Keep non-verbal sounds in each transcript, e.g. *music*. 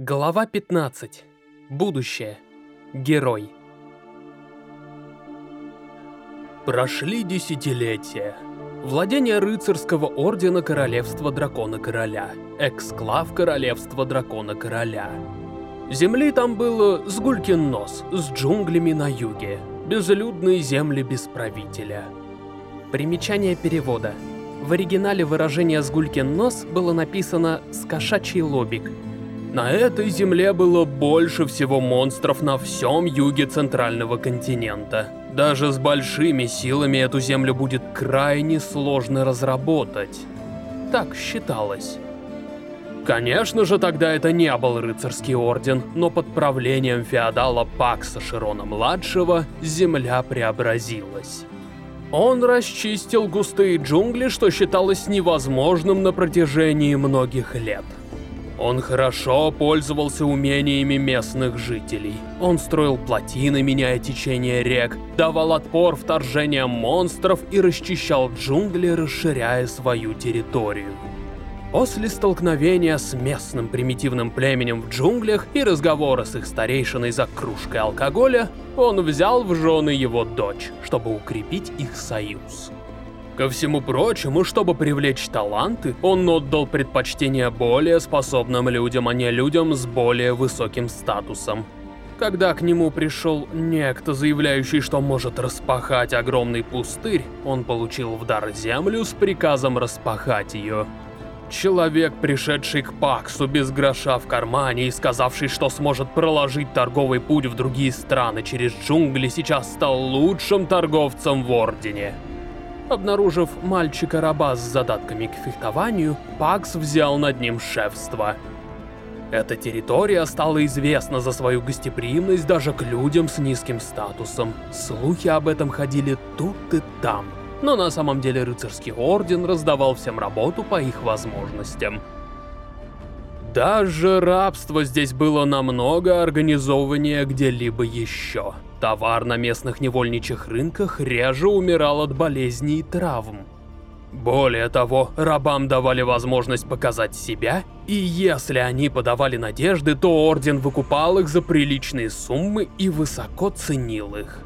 Глава 15. Будущее. Герой. Прошли десятилетия. Владение рыцарского ордена Королевства Дракона Короля. Эксклав Королевства Дракона Короля. Земли там было с гулькин нос, с джунглями на юге. Безлюдные земли без правителя. Примечание перевода. В оригинале выражение «сгулькин нос» было написано «с кошачий лобик», на этой земле было больше всего монстров на всем юге центрального континента. Даже с большими силами эту землю будет крайне сложно разработать. Так считалось. Конечно же, тогда это не был рыцарский орден, но под правлением феодала Пакса Широна-младшего земля преобразилась. Он расчистил густые джунгли, что считалось невозможным на протяжении многих лет. Он хорошо пользовался умениями местных жителей. Он строил плотины, меняя течение рек, давал отпор вторжениям монстров и расчищал джунгли, расширяя свою территорию. После столкновения с местным примитивным племенем в джунглях и разговора с их старейшиной за кружкой алкоголя, он взял в жены его дочь, чтобы укрепить их союз. Ко всему прочему, чтобы привлечь таланты, он отдал предпочтение более способным людям, а не людям с более высоким статусом. Когда к нему пришел некто, заявляющий, что может распахать огромный пустырь, он получил в дар землю с приказом распахать ее. Человек, пришедший к Паксу без гроша в кармане и сказавший, что сможет проложить торговый путь в другие страны через джунгли, сейчас стал лучшим торговцем в Ордене. Обнаружив мальчика-раба с задатками к фехтованию, Пакс взял над ним шефство. Эта территория стала известна за свою гостеприимность даже к людям с низким статусом. Слухи об этом ходили тут и там. Но на самом деле рыцарский орден раздавал всем работу по их возможностям. Даже рабство здесь было намного организованнее где-либо еще. Товар на местных невольничьих рынках реже умирал от болезней и травм. Более того, рабам давали возможность показать себя, и если они подавали надежды, то Орден выкупал их за приличные суммы и высоко ценил их.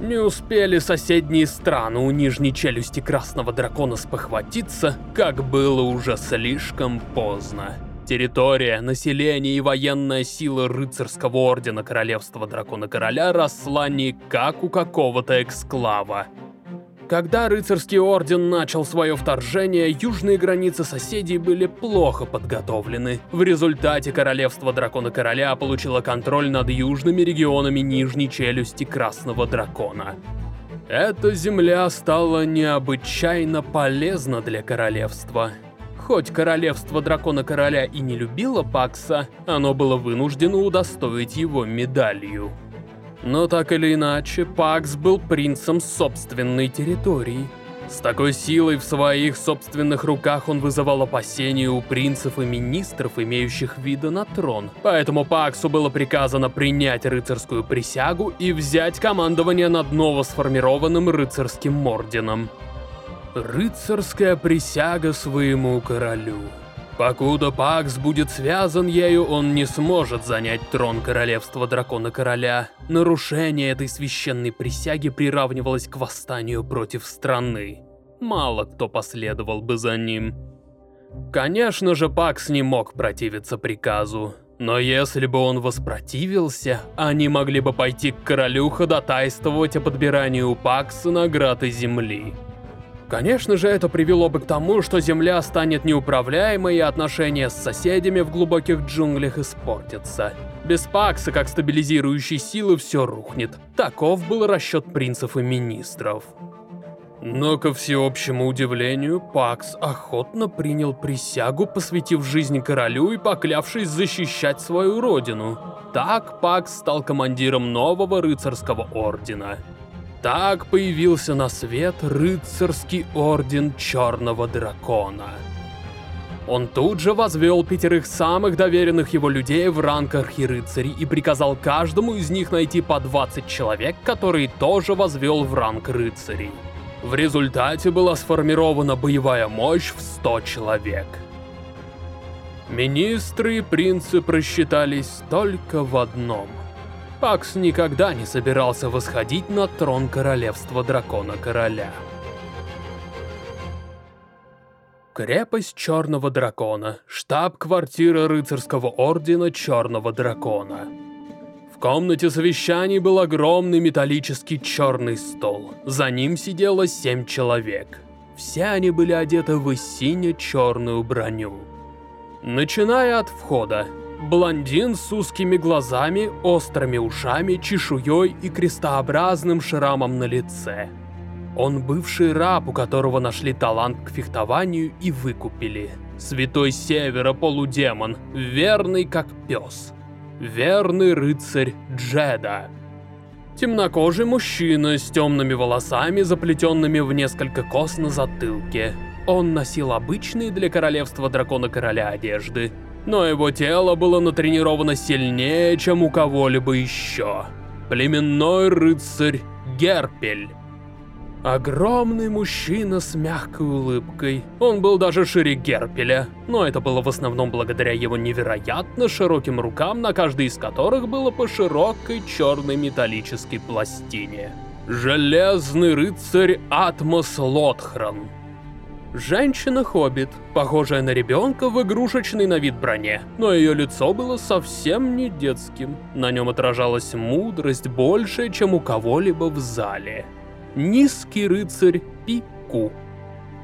Не успели соседние страны у нижней челюсти Красного Дракона спохватиться, как было уже слишком поздно. Территория, население и военная сила рыцарского ордена Королевства Дракона Короля росла не как у какого-то эксклава. Когда рыцарский орден начал свое вторжение, южные границы соседей были плохо подготовлены. В результате Королевство Дракона Короля получило контроль над южными регионами нижней челюсти Красного Дракона. Эта земля стала необычайно полезна для королевства. Хоть королевство дракона короля и не любило Пакса, оно было вынуждено удостоить его медалью. Но так или иначе, Пакс был принцем собственной территории. С такой силой в своих собственных руках он вызывал опасения у принцев и министров, имеющих вида на трон. Поэтому Паксу было приказано принять рыцарскую присягу и взять командование над новосформированным рыцарским орденом. Рыцарская присяга своему королю. Покуда Пакс будет связан ею, он не сможет занять трон королевства Дракона Короля. Нарушение этой священной присяги приравнивалось к восстанию против страны. Мало кто последовал бы за ним. Конечно же, Пакс не мог противиться приказу. Но если бы он воспротивился, они могли бы пойти к королю ходатайствовать о подбирании у Пакса наград и земли. Конечно же, это привело бы к тому, что Земля станет неуправляемой и отношения с соседями в глубоких джунглях испортятся. Без Пакса, как стабилизирующей силы, все рухнет. Таков был расчет принцев и министров. Но, ко всеобщему удивлению, Пакс охотно принял присягу, посвятив жизнь королю и поклявшись защищать свою родину. Так Пакс стал командиром нового рыцарского ордена. Так появился на свет рыцарский орден Черного Дракона. Он тут же возвел пятерых самых доверенных его людей в ранг архирыцарей и приказал каждому из них найти по 20 человек, которые тоже возвел в ранг рыцарей. В результате была сформирована боевая мощь в 100 человек. Министры и принцы просчитались только в одном. Пакс никогда не собирался восходить на трон королевства дракона-короля. Крепость Черного Дракона, штаб-квартира рыцарского ордена Черного Дракона. В комнате совещаний был огромный металлический черный стол. За ним сидело семь человек. Все они были одеты в сине-черную броню. Начиная от входа, блондин с узкими глазами, острыми ушами, чешуей и крестообразным шрамом на лице. Он бывший раб, у которого нашли талант к фехтованию и выкупили. Святой Севера полудемон, верный как пес. Верный рыцарь Джеда. Темнокожий мужчина с темными волосами, заплетенными в несколько кос на затылке. Он носил обычные для королевства дракона-короля одежды, но его тело было натренировано сильнее, чем у кого-либо еще. Племенной рыцарь Герпель. Огромный мужчина с мягкой улыбкой. Он был даже шире Герпеля, но это было в основном благодаря его невероятно широким рукам, на каждой из которых было по широкой черной металлической пластине. Железный рыцарь Атмос Лотхран. Женщина-хоббит, похожая на ребенка в игрушечной на вид броне, но ее лицо было совсем не детским. На нем отражалась мудрость большая, чем у кого-либо в зале. Низкий рыцарь Пику.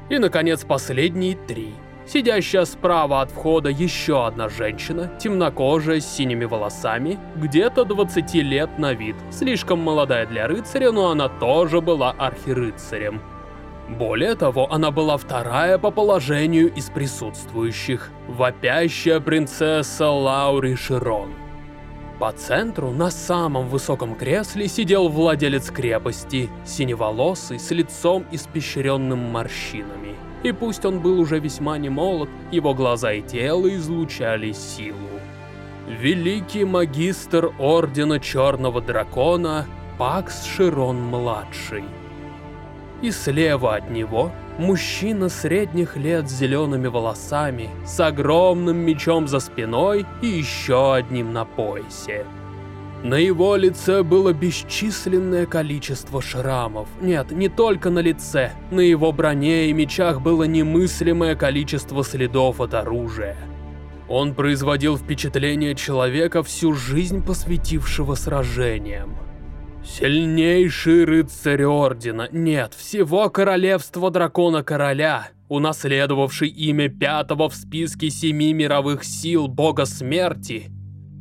И, наконец, последние три. Сидящая справа от входа еще одна женщина, темнокожая, с синими волосами, где-то 20 лет на вид. Слишком молодая для рыцаря, но она тоже была архирыцарем. Более того, она была вторая по положению из присутствующих, вопящая принцесса Лаури Широн. По центру, на самом высоком кресле, сидел владелец крепости, синеволосый, с лицом испещренным морщинами. И пусть он был уже весьма немолод, его глаза и тело излучали силу. Великий магистр Ордена Черного Дракона Пакс Широн-младший и слева от него мужчина средних лет с зелеными волосами, с огромным мечом за спиной и еще одним на поясе. На его лице было бесчисленное количество шрамов. Нет, не только на лице. На его броне и мечах было немыслимое количество следов от оружия. Он производил впечатление человека, всю жизнь посвятившего сражениям. Сильнейший рыцарь Ордена, нет, всего Королевства Дракона-Короля, унаследовавший имя пятого в списке семи мировых сил Бога Смерти,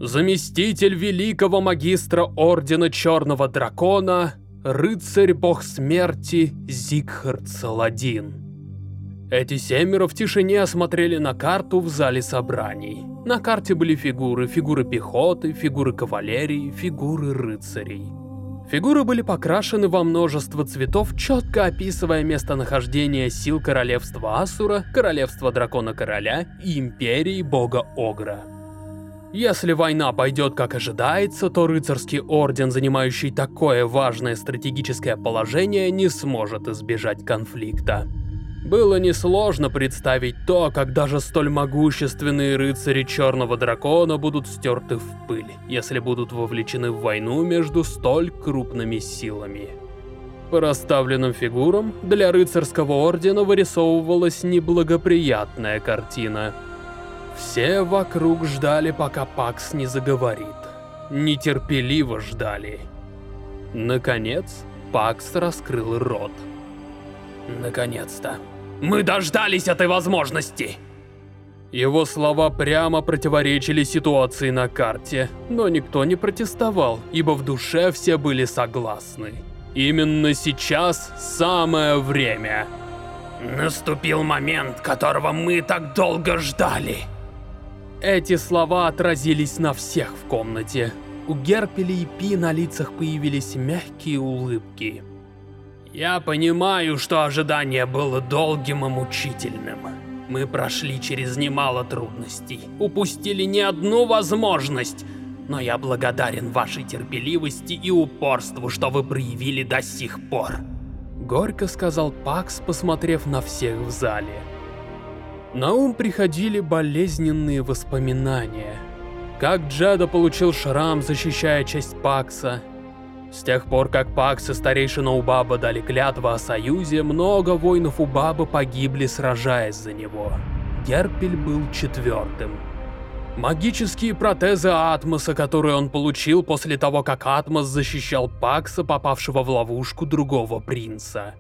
заместитель великого магистра Ордена Черного Дракона, рыцарь-бог смерти Зигхард Саладин. Эти семеро в тишине осмотрели на карту в зале собраний. На карте были фигуры, фигуры пехоты, фигуры кавалерии, фигуры рыцарей. Фигуры были покрашены во множество цветов, четко описывая местонахождение сил королевства Асура, королевства Дракона-Короля и империи Бога Огра. Если война пойдет как ожидается, то рыцарский орден, занимающий такое важное стратегическое положение, не сможет избежать конфликта. Было несложно представить то, как даже столь могущественные рыцари Черного Дракона будут стерты в пыль, если будут вовлечены в войну между столь крупными силами. По расставленным фигурам, для рыцарского ордена вырисовывалась неблагоприятная картина. Все вокруг ждали, пока Пакс не заговорит. Нетерпеливо ждали. Наконец, Пакс раскрыл рот. Наконец-то. Мы дождались этой возможности!» Его слова прямо противоречили ситуации на карте, но никто не протестовал, ибо в душе все были согласны. Именно сейчас самое время. Наступил момент, которого мы так долго ждали. Эти слова отразились на всех в комнате. У Герпеля и Пи на лицах появились мягкие улыбки. Я понимаю, что ожидание было долгим и мучительным. Мы прошли через немало трудностей, упустили не одну возможность, но я благодарен вашей терпеливости и упорству, что вы проявили до сих пор. Горько сказал Пакс, посмотрев на всех в зале. На ум приходили болезненные воспоминания. Как Джеда получил шрам, защищая часть Пакса. С тех пор, как Пакс и старейшина Убаба дали клятву о союзе, много воинов Убаба погибли, сражаясь за него. Герпель был четвертым. Магические протезы Атмоса, которые он получил после того, как Атмос защищал Пакса, попавшего в ловушку другого принца.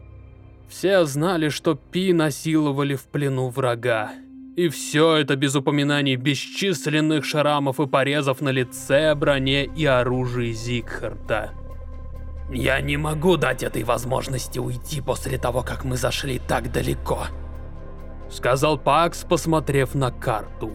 Все знали, что Пи насиловали в плену врага. И все это без упоминаний бесчисленных шрамов и порезов на лице, броне и оружии Зигхарта. «Я не могу дать этой возможности уйти после того, как мы зашли так далеко», — сказал Пакс, посмотрев на карту.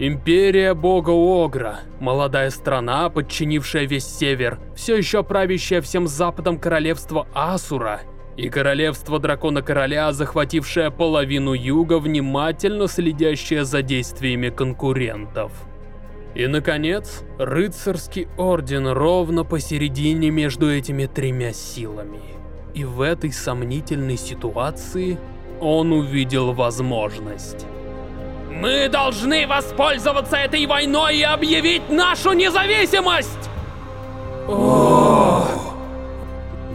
Империя бога Огра, молодая страна, подчинившая весь север, все еще правящая всем западом королевства Асура, и королевство дракона-короля, захватившее половину юга, внимательно следящее за действиями конкурентов. И, наконец, рыцарский орден ровно посередине между этими тремя силами. И в этой сомнительной ситуации он увидел возможность. Мы должны воспользоваться этой войной и объявить нашу независимость!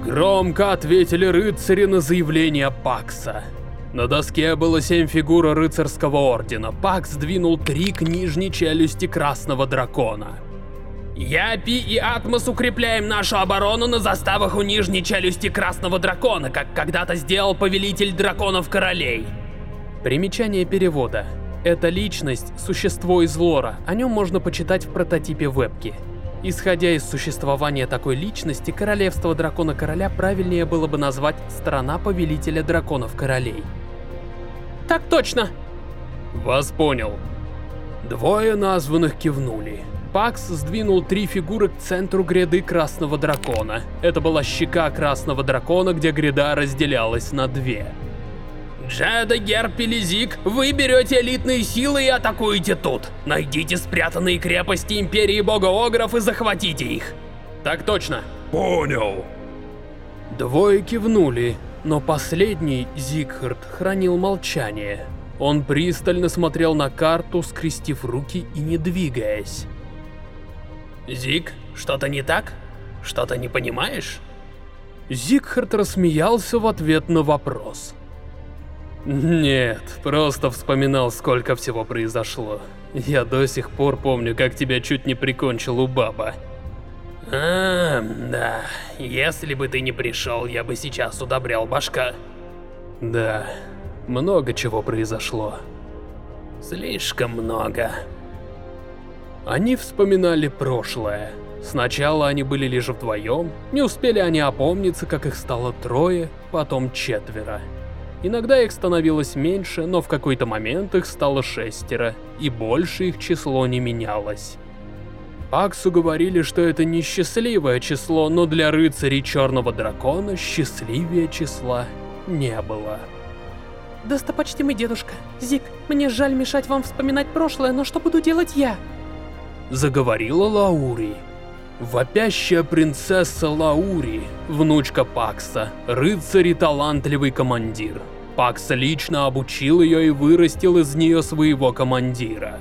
Громко ответили рыцари на заявление Пакса. На доске было семь фигур рыцарского ордена. Пакс двинул три к нижней челюсти красного дракона. Я, Пи и Атмос укрепляем нашу оборону на заставах у нижней челюсти красного дракона, как когда-то сделал повелитель драконов-королей. Примечание перевода. Эта личность – существо из лора, о нем можно почитать в прототипе вебки. Исходя из существования такой личности, королевство дракона-короля правильнее было бы назвать «страна повелителя драконов-королей». Так точно! Вас понял. Двое названных кивнули. Пакс сдвинул три фигуры к центру гряды Красного Дракона. Это была щека Красного Дракона, где гряда разделялась на две. Джеда, Герб или Зиг, вы берете элитные силы и атакуете тут. Найдите спрятанные крепости Империи Бога Огров и захватите их. Так точно. Понял. Двое кивнули, но последний, Зигхард, хранил молчание. Он пристально смотрел на карту, скрестив руки и не двигаясь. Зиг, что-то не так? Что-то не понимаешь? Зигхард рассмеялся в ответ на вопрос. Нет, просто вспоминал, сколько всего произошло. Я до сих пор помню, как тебя чуть не прикончил у баба. А, да. Если бы ты не пришел, я бы сейчас удобрял башка. Да, много чего произошло. Слишком много. Они вспоминали прошлое. Сначала они были лишь вдвоем, не успели они опомниться, как их стало трое, потом четверо. Иногда их становилось меньше, но в какой-то момент их стало шестеро, и больше их число не менялось. Аксу говорили, что это не счастливое число, но для рыцарей Черного Дракона счастливее числа не было. Достопочтимый дедушка, Зик, мне жаль мешать вам вспоминать прошлое, но что буду делать я? Заговорила Лаури. Вопящая принцесса Лаури, внучка Пакса, рыцарь и талантливый командир. Пакс лично обучил ее и вырастил из нее своего командира.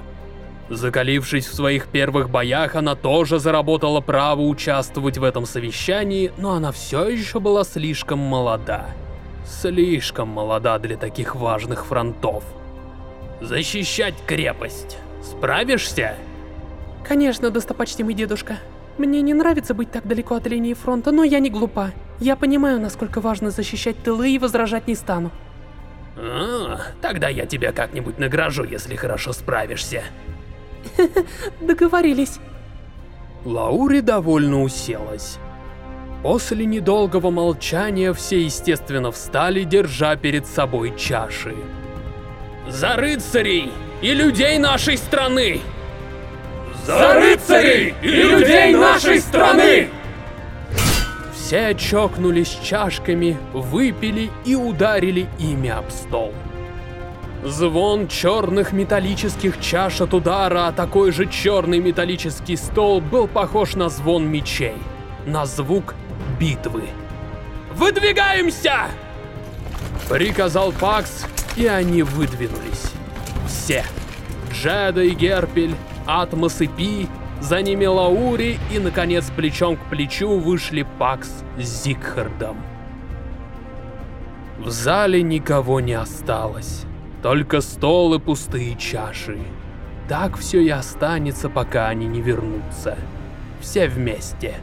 Закалившись в своих первых боях, она тоже заработала право участвовать в этом совещании, но она все еще была слишком молода. Слишком молода для таких важных фронтов. Защищать крепость. Справишься? Конечно, достопочтимый дедушка. Мне не нравится быть так далеко от линии фронта, но я не глупа. Я понимаю, насколько важно защищать тылы и возражать не стану. А, тогда я тебя как-нибудь награжу, если хорошо справишься. *laughs* Договорились. Лаури довольно уселась. После недолгого молчания все естественно встали, держа перед собой чаши. За рыцарей и людей нашей страны! За рыцарей и людей нашей страны! Все чокнулись чашками, выпили и ударили ими об стол. Звон черных металлических чаш от удара, а такой же черный металлический стол был похож на звон мечей, на звук битвы. «Выдвигаемся!» Приказал Пакс, и они выдвинулись. все. Джеда и Герпель, Атмос и Пи, за ними Лаури и, наконец, плечом к плечу вышли Пакс с Зигхардом. В зале никого не осталось, только стол и пустые чаши. Так все и останется, пока они не вернутся. Все вместе.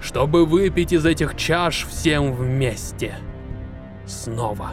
Чтобы выпить из этих чаш всем вместе. Снова.